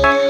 Bye.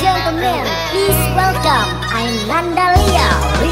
Gentlemen, please welcome I'm Nandalia Remix